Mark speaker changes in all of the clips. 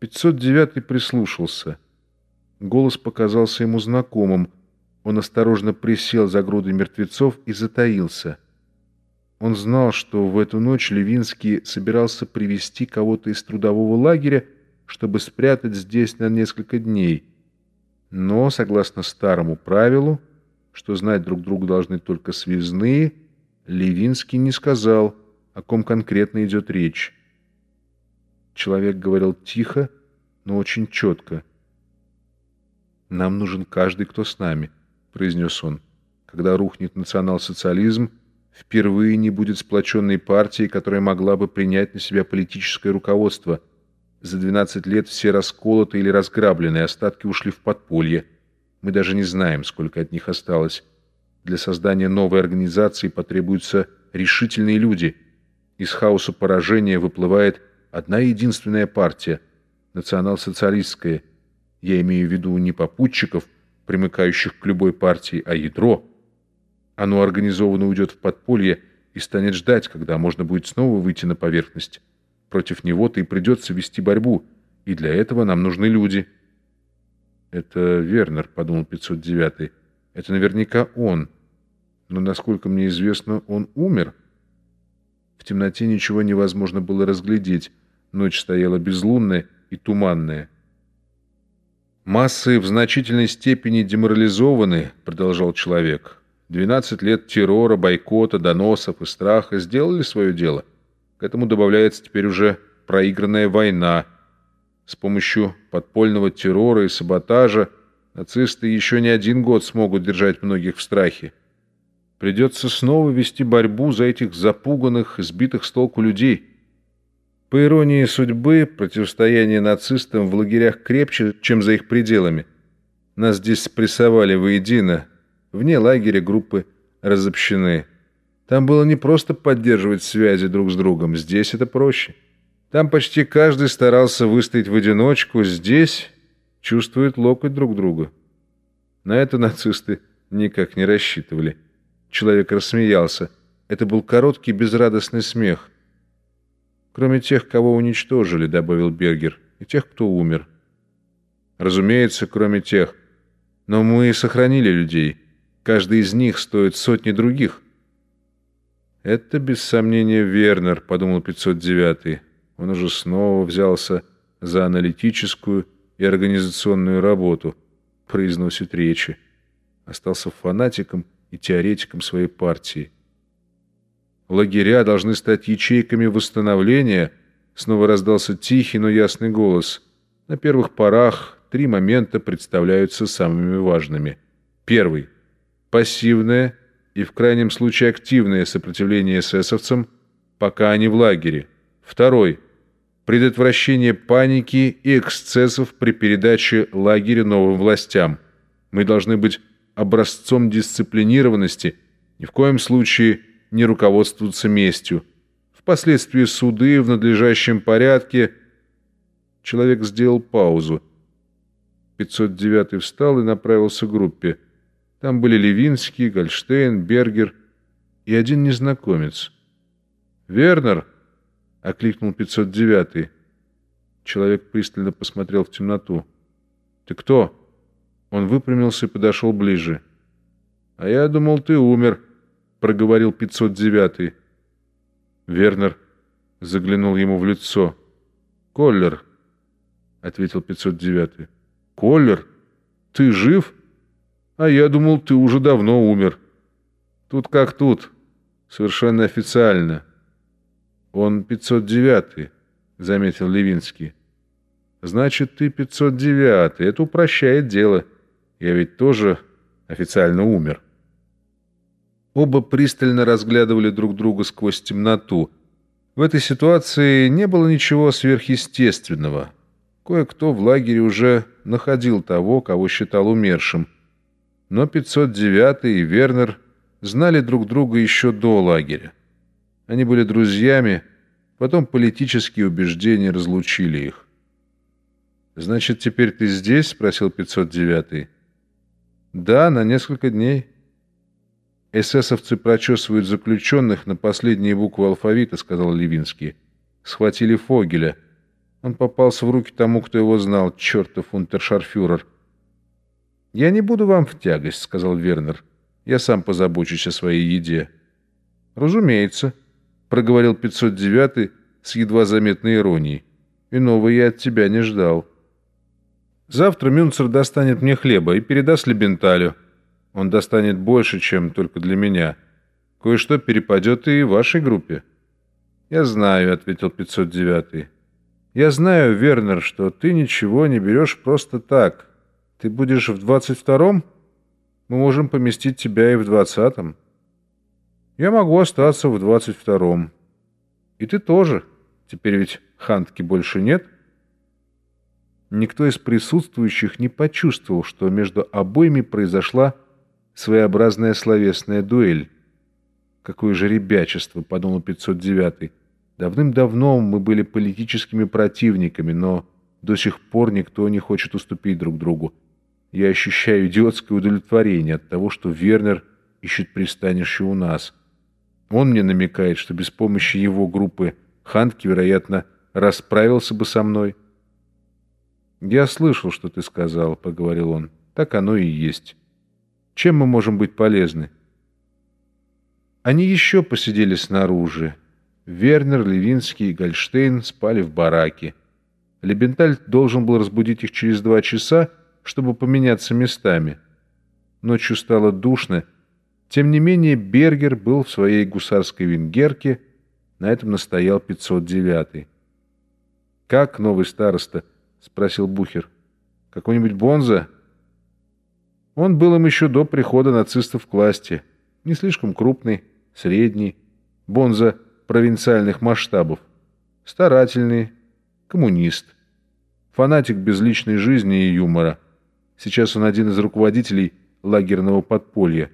Speaker 1: 509 прислушался. Голос показался ему знакомым. Он осторожно присел за грудой мертвецов и затаился. Он знал, что в эту ночь Левинский собирался привести кого-то из трудового лагеря, чтобы спрятать здесь на несколько дней. Но, согласно старому правилу, что знать друг друга должны только связные, Левинский не сказал, о ком конкретно идет речь. Человек говорил тихо, но очень четко. «Нам нужен каждый, кто с нами», — произнес он. «Когда рухнет национал-социализм, впервые не будет сплоченной партии, которая могла бы принять на себя политическое руководство. За 12 лет все расколоты или разграблены, остатки ушли в подполье. Мы даже не знаем, сколько от них осталось. Для создания новой организации потребуются решительные люди. Из хаоса поражения выплывает одна единственная партия – национал-социалистская. Я имею в виду не попутчиков, примыкающих к любой партии, а ядро. Оно организованно уйдет в подполье и станет ждать, когда можно будет снова выйти на поверхность. Против него-то и придется вести борьбу, и для этого нам нужны люди. «Это Вернер», — подумал 509-й. «Это наверняка он. Но, насколько мне известно, он умер». В темноте ничего невозможно было разглядеть. Ночь стояла безлунная и туманная. «Массы в значительной степени деморализованы», — продолжал человек. «Двенадцать лет террора, бойкота, доносов и страха сделали свое дело. К этому добавляется теперь уже проигранная война. С помощью подпольного террора и саботажа нацисты еще не один год смогут держать многих в страхе. Придется снова вести борьбу за этих запуганных, сбитых с толку людей. По иронии судьбы, противостояние нацистам в лагерях крепче, чем за их пределами. Нас здесь спрессовали воедино. Вне лагеря группы разобщены. Там было не просто поддерживать связи друг с другом, здесь это проще. Там почти каждый старался выстоять в одиночку, здесь чувствуют локоть друг друга. На это нацисты никак не рассчитывали. Человек рассмеялся. Это был короткий безрадостный смех. «Кроме тех, кого уничтожили», — добавил Бергер, — «и тех, кто умер». «Разумеется, кроме тех. Но мы сохранили людей. Каждый из них стоит сотни других». «Это, без сомнения, Вернер», — подумал 509-й. Он уже снова взялся за аналитическую и организационную работу, произносит речи. Остался фанатиком и теоретиком своей партии. Лагеря должны стать ячейками восстановления, снова раздался тихий, но ясный голос. На первых порах три момента представляются самыми важными. Первый – пассивное и в крайнем случае активное сопротивление эсэсовцам, пока они в лагере. Второй – предотвращение паники и эксцессов при передаче лагеря новым властям. Мы должны быть образцом дисциплинированности, ни в коем случае не руководствоваться местью. Впоследствии суды в надлежащем порядке. Человек сделал паузу. 509 встал и направился к группе. Там были Левинский, Гольштейн, Бергер и один незнакомец. «Вернер!» — окликнул 509-й. Человек пристально посмотрел в темноту. «Ты кто?» Он выпрямился и подошел ближе. «А я думал, ты умер», — проговорил 509-й. Вернер заглянул ему в лицо. «Коллер», — ответил 509-й. «Коллер? Ты жив?» А я думал, ты уже давно умер. Тут как тут. Совершенно официально. Он 509-й, заметил Левинский. Значит, ты 509-й. Это упрощает дело. Я ведь тоже официально умер. Оба пристально разглядывали друг друга сквозь темноту. В этой ситуации не было ничего сверхъестественного. Кое-кто в лагере уже находил того, кого считал умершим – но 509 и Вернер знали друг друга еще до лагеря. Они были друзьями, потом политические убеждения разлучили их. «Значит, теперь ты здесь?» — спросил 509 «Да, на несколько дней». «Эсэсовцы прочесывают заключенных на последние буквы алфавита», — сказал Левинский. «Схватили Фогеля. Он попался в руки тому, кто его знал, чертов унтершарфюрер. «Я не буду вам в тягость», — сказал Вернер. «Я сам позабочусь о своей еде». «Разумеется», — проговорил 509 с едва заметной иронией. «Иного я от тебя не ждал». «Завтра Мюнцер достанет мне хлеба и передаст Лебенталю. Он достанет больше, чем только для меня. Кое-что перепадет и вашей группе». «Я знаю», — ответил 509 «Я знаю, Вернер, что ты ничего не берешь просто так. Ты будешь в двадцать втором? Мы можем поместить тебя и в двадцатом». «Я могу остаться в двадцать втором. И ты тоже. Теперь ведь Хантки больше нет». Никто из присутствующих не почувствовал, что между обоими произошла своеобразная словесная дуэль. «Какое же ребячество!» — подумал 509-й. Давным-давно мы были политическими противниками, но до сих пор никто не хочет уступить друг другу. Я ощущаю идиотское удовлетворение от того, что Вернер ищет пристанище у нас. Он мне намекает, что без помощи его группы Ханки, вероятно, расправился бы со мной. «Я слышал, что ты сказал», — поговорил он. «Так оно и есть. Чем мы можем быть полезны?» Они еще посидели снаружи. Вернер, Левинский и Гольштейн спали в бараке. Лебенталь должен был разбудить их через два часа, чтобы поменяться местами. Ночью стало душно. Тем не менее, Бергер был в своей гусарской венгерке, на этом настоял 509-й. «Как новый староста?» — спросил Бухер. «Какой-нибудь Бонза?» Он был им еще до прихода нацистов к власти. Не слишком крупный, средний. Бонза — провинциальных масштабов. Старательный, коммунист, фанатик безличной жизни и юмора. Сейчас он один из руководителей лагерного подполья.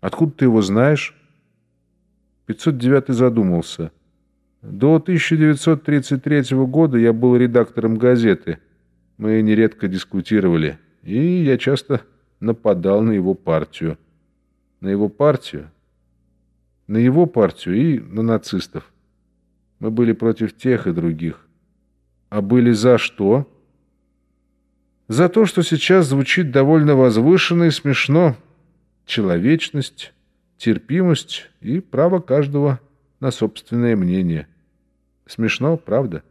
Speaker 1: Откуда ты его знаешь? 509 задумался. До 1933 года я был редактором газеты. Мы нередко дискутировали, и я часто нападал на его партию. На его партию? на его партию и на нацистов. Мы были против тех и других. А были за что? За то, что сейчас звучит довольно возвышенно и смешно. Человечность, терпимость и право каждого на собственное мнение. Смешно, правда?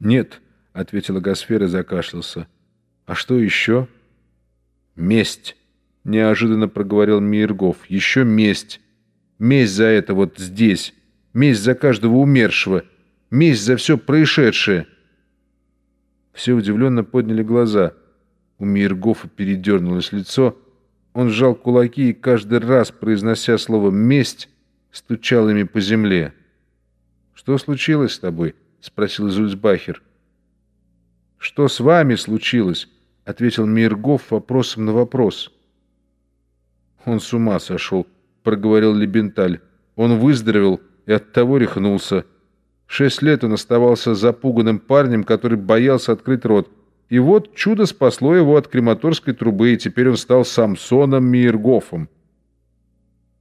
Speaker 1: «Нет», — ответила Гасфер и закашлялся. «А что еще?» «Месть», — неожиданно проговорил Миргов. «Еще месть. Месть за это вот здесь. Месть за каждого умершего. Месть за все происшедшее. Все удивленно подняли глаза. У Миргофа передернулось лицо. Он сжал кулаки и каждый раз, произнося слово «месть», стучал ими по земле. «Что случилось с тобой?» — спросил Зульцбахер. «Что с вами случилось?» — ответил Миргов вопросом на вопрос. Он с ума сошел. — проговорил Лебенталь. Он выздоровел и оттого рехнулся. Шесть лет он оставался запуганным парнем, который боялся открыть рот. И вот чудо спасло его от крематорской трубы, и теперь он стал Самсоном Мейергофом.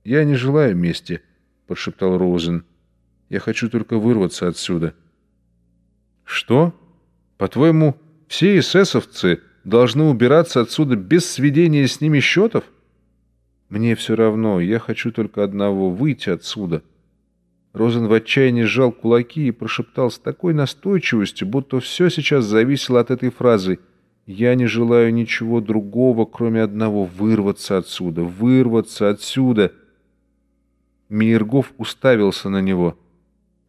Speaker 1: «Я не желаю мести», — прошептал Роузен. «Я хочу только вырваться отсюда». «Что? По-твоему, все эсэсовцы должны убираться отсюда без сведения с ними счетов?» Мне все равно, я хочу только одного — выйти отсюда. Розен в отчаянии сжал кулаки и прошептал с такой настойчивостью, будто все сейчас зависело от этой фразы. «Я не желаю ничего другого, кроме одного — вырваться отсюда, вырваться отсюда!» Миргов уставился на него.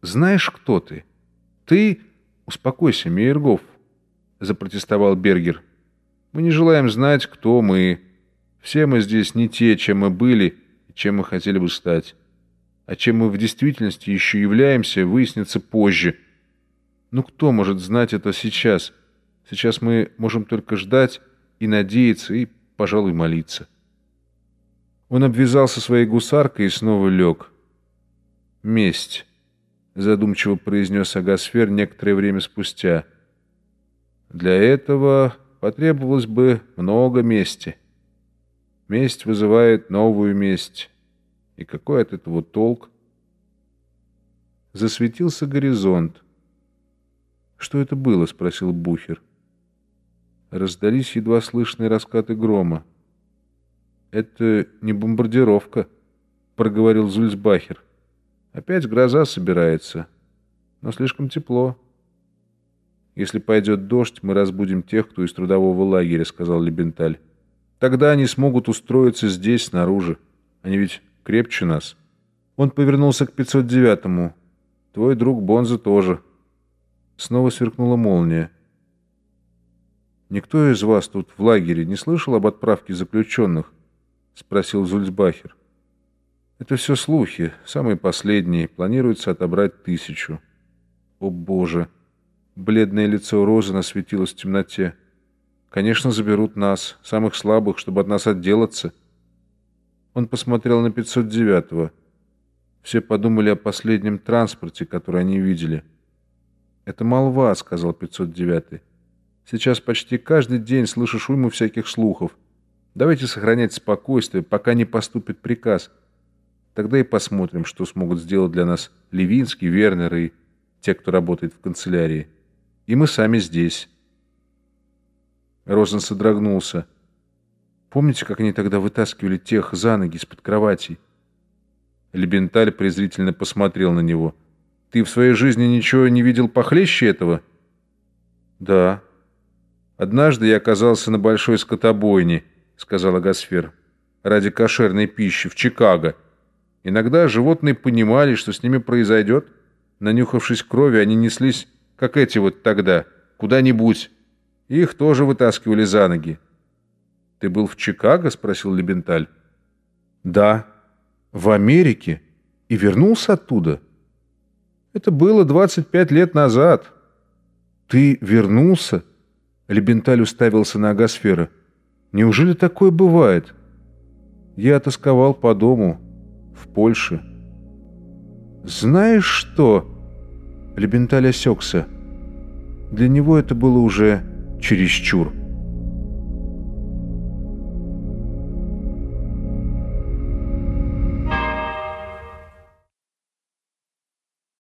Speaker 1: «Знаешь, кто ты?» «Ты...» «Успокойся, Миргов», — запротестовал Бергер. «Мы не желаем знать, кто мы...» Все мы здесь не те, чем мы были и чем мы хотели бы стать. А чем мы в действительности еще являемся, выяснится позже. Ну кто может знать это сейчас? Сейчас мы можем только ждать и надеяться, и, пожалуй, молиться. Он обвязался своей гусаркой и снова лег. «Месть», — задумчиво произнес Агасфер некоторое время спустя. «Для этого потребовалось бы много мести». Месть вызывает новую месть. И какой от этого толк? Засветился горизонт. «Что это было?» — спросил Бухер. Раздались едва слышные раскаты грома. «Это не бомбардировка», — проговорил Зульцбахер. «Опять гроза собирается, но слишком тепло». «Если пойдет дождь, мы разбудим тех, кто из трудового лагеря», — сказал Лебенталь. «Тогда они смогут устроиться здесь, снаружи. Они ведь крепче нас». Он повернулся к 509-му. «Твой друг Бонза тоже». Снова сверкнула молния. «Никто из вас тут в лагере не слышал об отправке заключенных?» — спросил Зульцбахер. «Это все слухи, самые последние. Планируется отобрать тысячу». «О, Боже!» Бледное лицо Розы насветилось в темноте. «Конечно, заберут нас, самых слабых, чтобы от нас отделаться». Он посмотрел на 509-го. Все подумали о последнем транспорте, который они видели. «Это молва», — сказал 509-й. «Сейчас почти каждый день слышишь уйму всяких слухов. Давайте сохранять спокойствие, пока не поступит приказ. Тогда и посмотрим, что смогут сделать для нас Левинский, Вернер и те, кто работает в канцелярии. И мы сами здесь». Розен содрогнулся. «Помните, как они тогда вытаскивали тех за ноги из-под кроватей?» Лебенталь презрительно посмотрел на него. «Ты в своей жизни ничего не видел похлеще этого?» «Да. Однажды я оказался на большой скотобойне», — сказала Гасфер, «ради кошерной пищи в Чикаго. Иногда животные понимали, что с ними произойдет. Нанюхавшись крови, они неслись, как эти вот тогда, куда-нибудь. Их тоже вытаскивали за ноги». «Ты был в Чикаго?» — спросил Лебенталь. «Да», в Америке и вернулся оттуда. Это было 25 лет назад. Ты вернулся? Лебенталь уставился на Агосфера. Неужели такое бывает? Я тосковал по дому в Польше. Знаешь что? Лебенталь осекся. Для него это было уже чересчур.